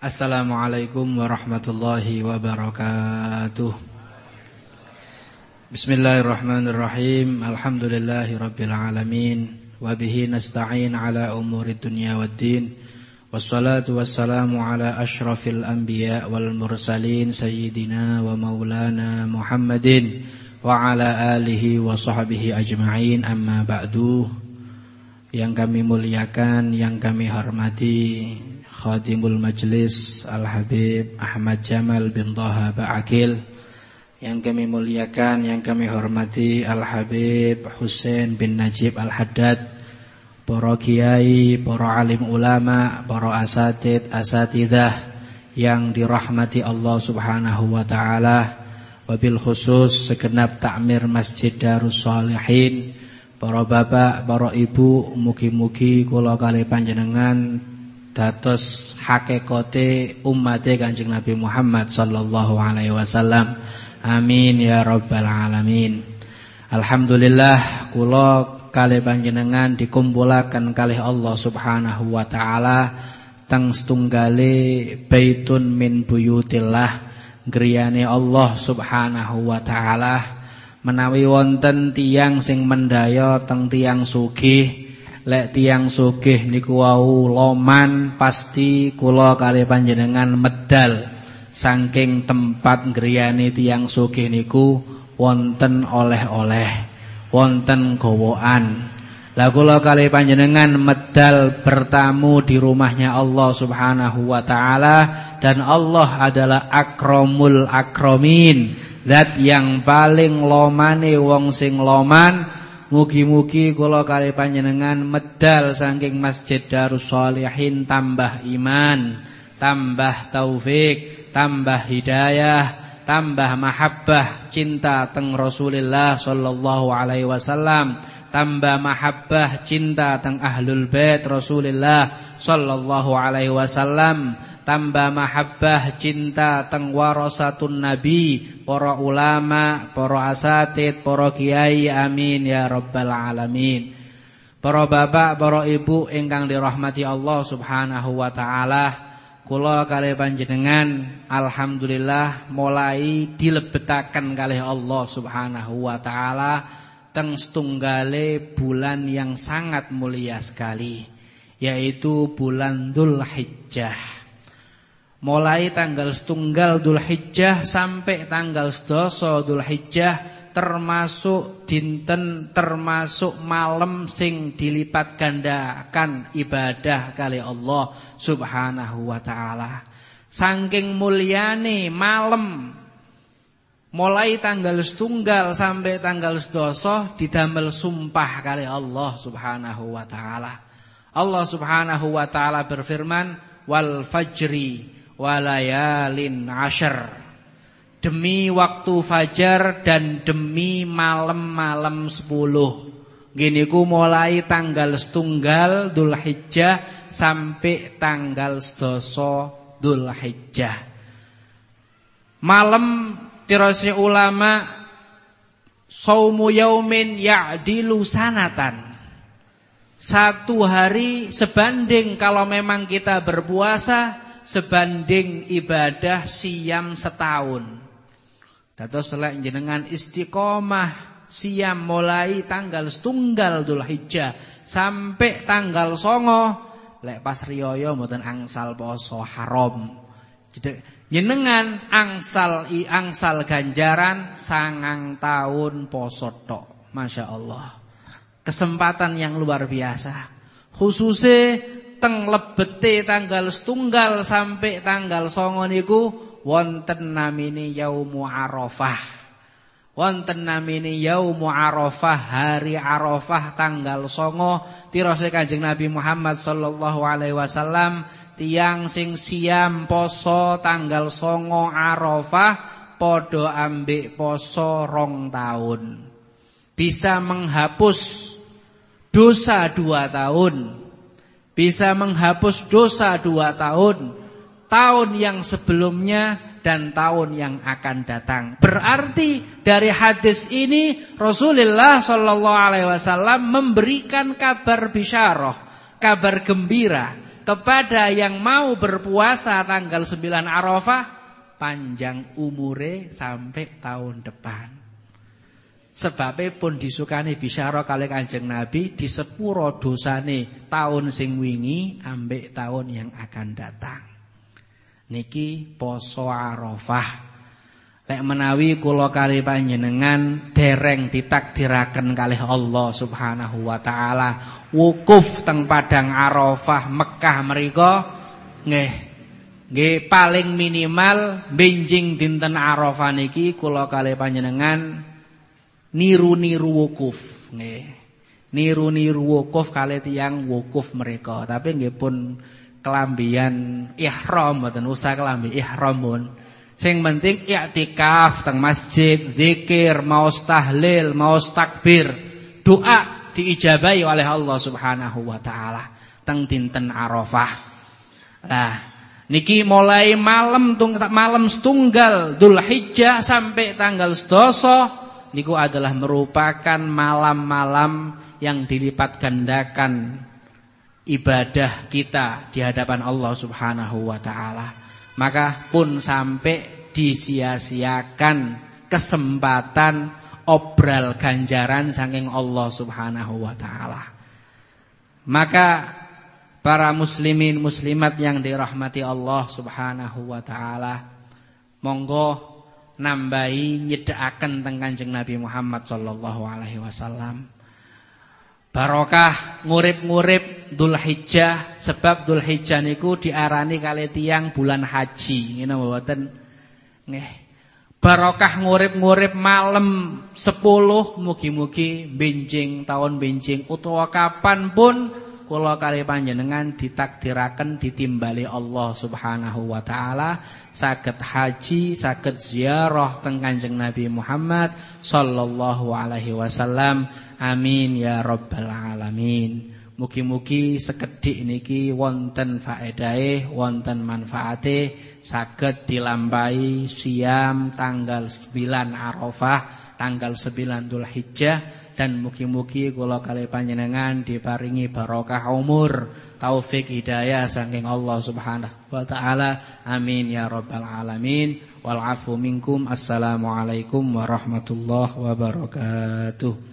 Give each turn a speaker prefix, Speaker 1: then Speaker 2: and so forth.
Speaker 1: Assalamualaikum warahmatullahi wabarakatuh. Bismillahirrahmanirrahim. Alhamdulillahi rabbil alamin. Wabihi nasta'in ala umuri dunya wad din. Wassalatu wassalamu ala ashrafil anbiya wal mursalin Sayyidina wa maulana Muhammadin Wa ala alihi wa sahbihi ajma'in. Amma ba'du. Yang kami muliakan, yang kami hormati Khadimul Majlis Al-Habib Ahmad Jamal bin Taha Ba'akil Yang kami muliakan, yang kami hormati Al-Habib Hussein bin Najib Al-Haddad Para kiai, para alim ulama, para asatid, asatidah Yang dirahmati Allah subhanahu wa ta'ala. Wabil khusus segenap takmir Masjid Darus Salihin Para bapak, para ibu, mugi-mugi kula kali panjenengan dados hakikate ummate Kanjeng Nabi Muhammad sallallahu alaihi wasallam. Amin ya rabbal alamin. Alhamdulillah kula kali panjenengan dikumpulaken kalih Allah Subhanahu wa taala teng setunggale baitun min buyutillah griyane Allah Subhanahu wa taala menawi wonten tiyang sing mendaya teng tiyang sugih lek tiang sugih niku wau loman pasti kula kali panjenengan medal. Saking tempat griyane tiang sugih niku wonten oleh-oleh wonten gowaan lah kula kali panjenengan medal bertamu di rumahnya Allah Subhanahu wa taala dan Allah adalah akramul akramin zat yang paling lomane wong sing loman Mugi-mugi kula kali panjenengan medal saking Masjid Darus Shalihin tambah iman, tambah taufik, tambah hidayah, tambah mahabbah cinta teng Rasulullah sallallahu alaihi wasallam, tambah mahabbah cinta teng Ahlul Bait Rasulullah sallallahu alaihi wasallam tambah mahabbah cinta teng warasatun nabi para ulama para asatid para kiai amin ya rabbal alamin. Para bapak para ibu ingkang dirahmati Allah subhanahu wa taala kula kali panjenengan alhamdulillah mulai dilebetaken kalih Allah subhanahu wa taala teng setunggale bulan yang sangat mulia sekali yaitu bulan Dzulhijjah Mulai tanggal setunggal Dhul Hijjah sampai tanggal sedoso Dhul Hijjah termasuk dinten termasuk malam sing dilipat gandakan ibadah kali Allah Subhanahu wa taala. Saking mulyane malam mulai tanggal setunggal sampai tanggal sedoso didamel sumpah kali Allah Subhanahu wa taala. Allah Subhanahu wa taala berfirman wal fajri walayalin ashar demi waktu fajar dan demi malam-malam sepuluh. Gini ku mulai tanggal setunggal Dhul Hijjah sampai tanggal sedoso Dhul Hijjah malam tirasi ulama saumu yaumin ya'dilu sanatan. Satu hari sebanding kalau memang kita berpuasa sebanding ibadah siam setahun. Dados selek jenengan istiqomah siam mulai tanggal setunggal Dhul Hijjah sampai tanggal songo lek pas riyaya mboten angsal poso haram. Jadi jenengan angsal i angsal ganjaran sangang tahun poso tok. Masya Allah. Kesempatan yang luar biasa. Khususnya teng lebete tanggal setunggal sampai tanggal songo niku wonten namine yaumu arafah. Wonten namine yaumu arafah hari arafah tanggal songo tirose kanjeng Nabi Muhammad sallallahu alaihi wasallam tiang sing siam poso tanggal songo arafah podo ambek poso rong tahun. Bisa menghapus dosa dua tahun bisa menghapus dosa dua tahun, tahun yang sebelumnya dan tahun yang akan datang. Berarti dari hadis ini Rasulullah Wasallam memberikan kabar bisyarah, kabar gembira kepada yang mau berpuasa tanggal 9 Arafah panjang umure sampai tahun depan. Sebabnya pun disukani bisyara kali kanjeng Nabi di sepuro dosane tahun sing wingi ambek tahun yang akan datang. Niki poso Arafah. Lek menawi kula kali panjenengan dereng ditakdiraken kalih Allah Subhanahu wa taala wukuf teng padang Arafah Mekah mriku nggih nggih paling minimal benjing dinten Arafah niki kula kali panjenengan niru-niru wukuf nggih. Niru-niru wukuf kali tiyang wukuf mereka. Tapi nggih pun kelambian ihram mboten usah kelambi ihram pun. Sing penting i'tikaf teng masjid, zikir, mau tahlil, mau takbir, doa diijabahi oleh Allah Subhanahu wa taala teng dinten Arafah. Nah, niki mulai malam tung malam setunggal Dzulhijjah sampai tanggal sedoso niku adalah merupakan malam-malam yang dilipat gandakan ibadah kita di hadapan Allah Subhanahu wa taala maka pun sampai disia-siakan kesempatan obral ganjaran saking Allah Subhanahu wa taala. Maka para muslimin muslimat yang dirahmati Allah Subhanahu wa taala, monggo nambahi nyedekaken teng Kanjeng Nabi Muhammad sallallahu alaihi wasallam. Barokah ngurip-ngurip Dzulhijjah sebab Dzulhijjah niku diarani kali tiang bulan haji. Ngene mboten nggih. Barokah ngurip-ngurip malam 10 mugi-mugi benjing tahun benjing utawa kapan pun kula kali panjenengan ditakdiraken ditimbali Allah Subhanahu wa taala saged haji saged ziarah teng Kanjeng Nabi Muhammad sallallahu alaihi wasallam Amin ya rabbal alamin. Mugi-mugi sekedhik niki wonten faedahe, wonten manfaate saged dilampahi siam tanggal 9 Arafah, tanggal 9 Dzulhijjah dan mugi-mugi kula kali panjenengan diparingi barokah umur, taufik hidayah saking Allah Subhanahu wa taala. Amin ya rabbal alamin. Wal afu minkum. Assalamualaikum warahmatullahi wabarakatuh.